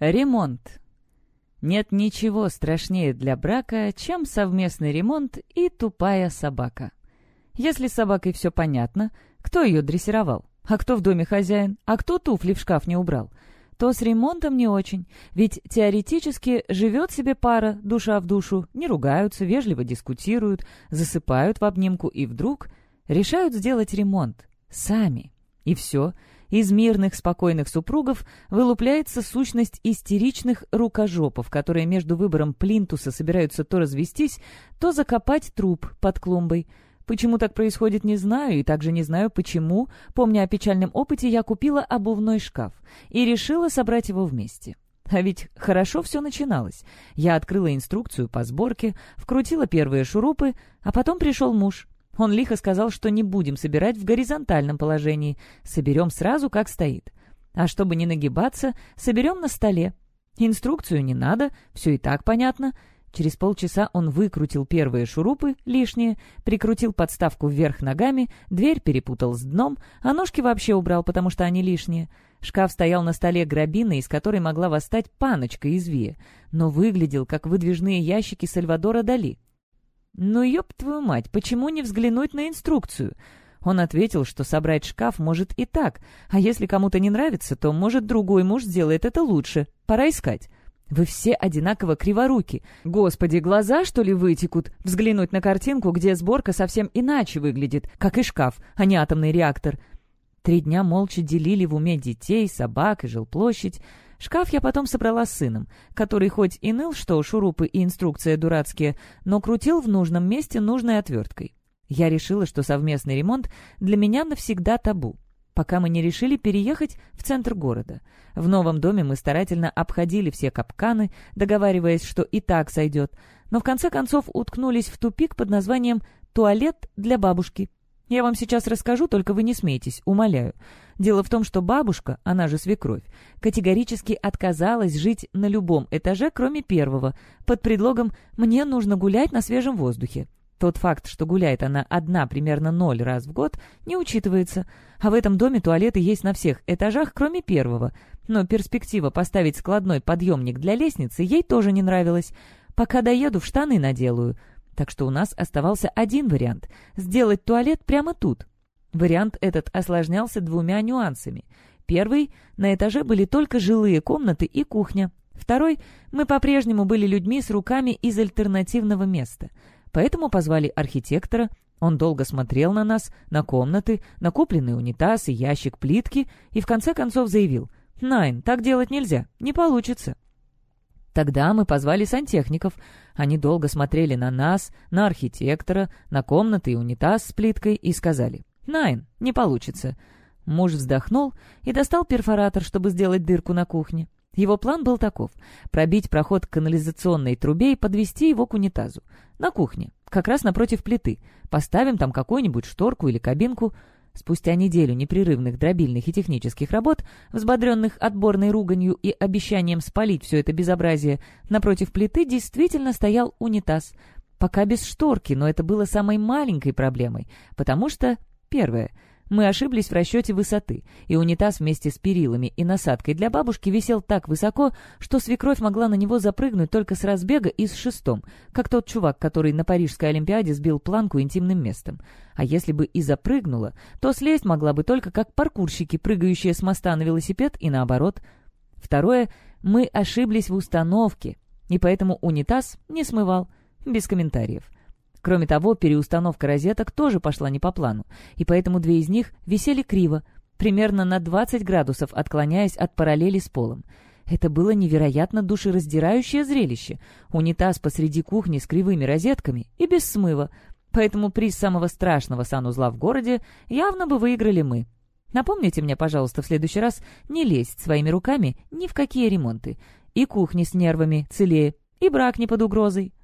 Ремонт. Нет ничего страшнее для брака, чем совместный ремонт и тупая собака. Если с собакой все понятно, кто ее дрессировал, а кто в доме хозяин, а кто туфли в шкаф не убрал, то с ремонтом не очень, ведь теоретически живет себе пара душа в душу, не ругаются, вежливо дискутируют, засыпают в обнимку и вдруг решают сделать ремонт. Сами. И все — из мирных, спокойных супругов вылупляется сущность истеричных рукожопов, которые между выбором плинтуса собираются то развестись, то закопать труп под клумбой. Почему так происходит, не знаю, и также не знаю, почему, помня о печальном опыте, я купила обувной шкаф и решила собрать его вместе. А ведь хорошо все начиналось. Я открыла инструкцию по сборке, вкрутила первые шурупы, а потом пришел муж. Он лихо сказал, что не будем собирать в горизонтальном положении, соберем сразу, как стоит. А чтобы не нагибаться, соберем на столе. Инструкцию не надо, все и так понятно. Через полчаса он выкрутил первые шурупы, лишние, прикрутил подставку вверх ногами, дверь перепутал с дном, а ножки вообще убрал, потому что они лишние. Шкаф стоял на столе грабины, из которой могла восстать паночка из Вия, но выглядел, как выдвижные ящики Сальвадора Дали. «Ну, ёб твою мать, почему не взглянуть на инструкцию?» Он ответил, что собрать шкаф может и так, а если кому-то не нравится, то, может, другой муж сделает это лучше. Пора искать. Вы все одинаково криворуки. Господи, глаза, что ли, вытекут? Взглянуть на картинку, где сборка совсем иначе выглядит, как и шкаф, а не атомный реактор. Три дня молча делили в уме детей, собак и жилплощадь. Шкаф я потом собрала с сыном, который хоть и ныл, что шурупы и инструкция дурацкие, но крутил в нужном месте нужной отверткой. Я решила, что совместный ремонт для меня навсегда табу, пока мы не решили переехать в центр города. В новом доме мы старательно обходили все капканы, договариваясь, что и так сойдет, но в конце концов уткнулись в тупик под названием «туалет для бабушки». Я вам сейчас расскажу, только вы не смейтесь, умоляю. Дело в том, что бабушка, она же свекровь, категорически отказалась жить на любом этаже, кроме первого, под предлогом «мне нужно гулять на свежем воздухе». Тот факт, что гуляет она одна примерно ноль раз в год, не учитывается. А в этом доме туалеты есть на всех этажах, кроме первого. Но перспектива поставить складной подъемник для лестницы ей тоже не нравилась. Пока доеду, в штаны наделаю. Так что у нас оставался один вариант — сделать туалет прямо тут. Вариант этот осложнялся двумя нюансами. Первый — на этаже были только жилые комнаты и кухня. Второй — мы по-прежнему были людьми с руками из альтернативного места. Поэтому позвали архитектора, он долго смотрел на нас, на комнаты, на купленный унитаз и ящик плитки и в конце концов заявил «Найн, так делать нельзя, не получится». Тогда мы позвали сантехников. Они долго смотрели на нас, на архитектора, на комнаты и унитаз с плиткой и сказали «Найн, не получится». Муж вздохнул и достал перфоратор, чтобы сделать дырку на кухне. Его план был таков — пробить проход к канализационной трубе и подвести его к унитазу. На кухне, как раз напротив плиты. Поставим там какую-нибудь шторку или кабинку — Спустя неделю непрерывных дробильных и технических работ, взбодренных отборной руганью и обещанием спалить все это безобразие, напротив плиты действительно стоял унитаз. Пока без шторки, но это было самой маленькой проблемой, потому что, первое — мы ошиблись в расчете высоты, и унитаз вместе с перилами и насадкой для бабушки висел так высоко, что свекровь могла на него запрыгнуть только с разбега и с шестом, как тот чувак, который на Парижской Олимпиаде сбил планку интимным местом. А если бы и запрыгнула, то слезть могла бы только как паркурщики, прыгающие с моста на велосипед и наоборот. Второе, мы ошиблись в установке, и поэтому унитаз не смывал. Без комментариев. Кроме того, переустановка розеток тоже пошла не по плану, и поэтому две из них висели криво, примерно на 20 градусов отклоняясь от параллели с полом. Это было невероятно душераздирающее зрелище. Унитаз посреди кухни с кривыми розетками и без смыва. Поэтому приз самого страшного санузла в городе явно бы выиграли мы. Напомните мне, пожалуйста, в следующий раз не лезть своими руками ни в какие ремонты. И кухни с нервами целее, и брак не под угрозой.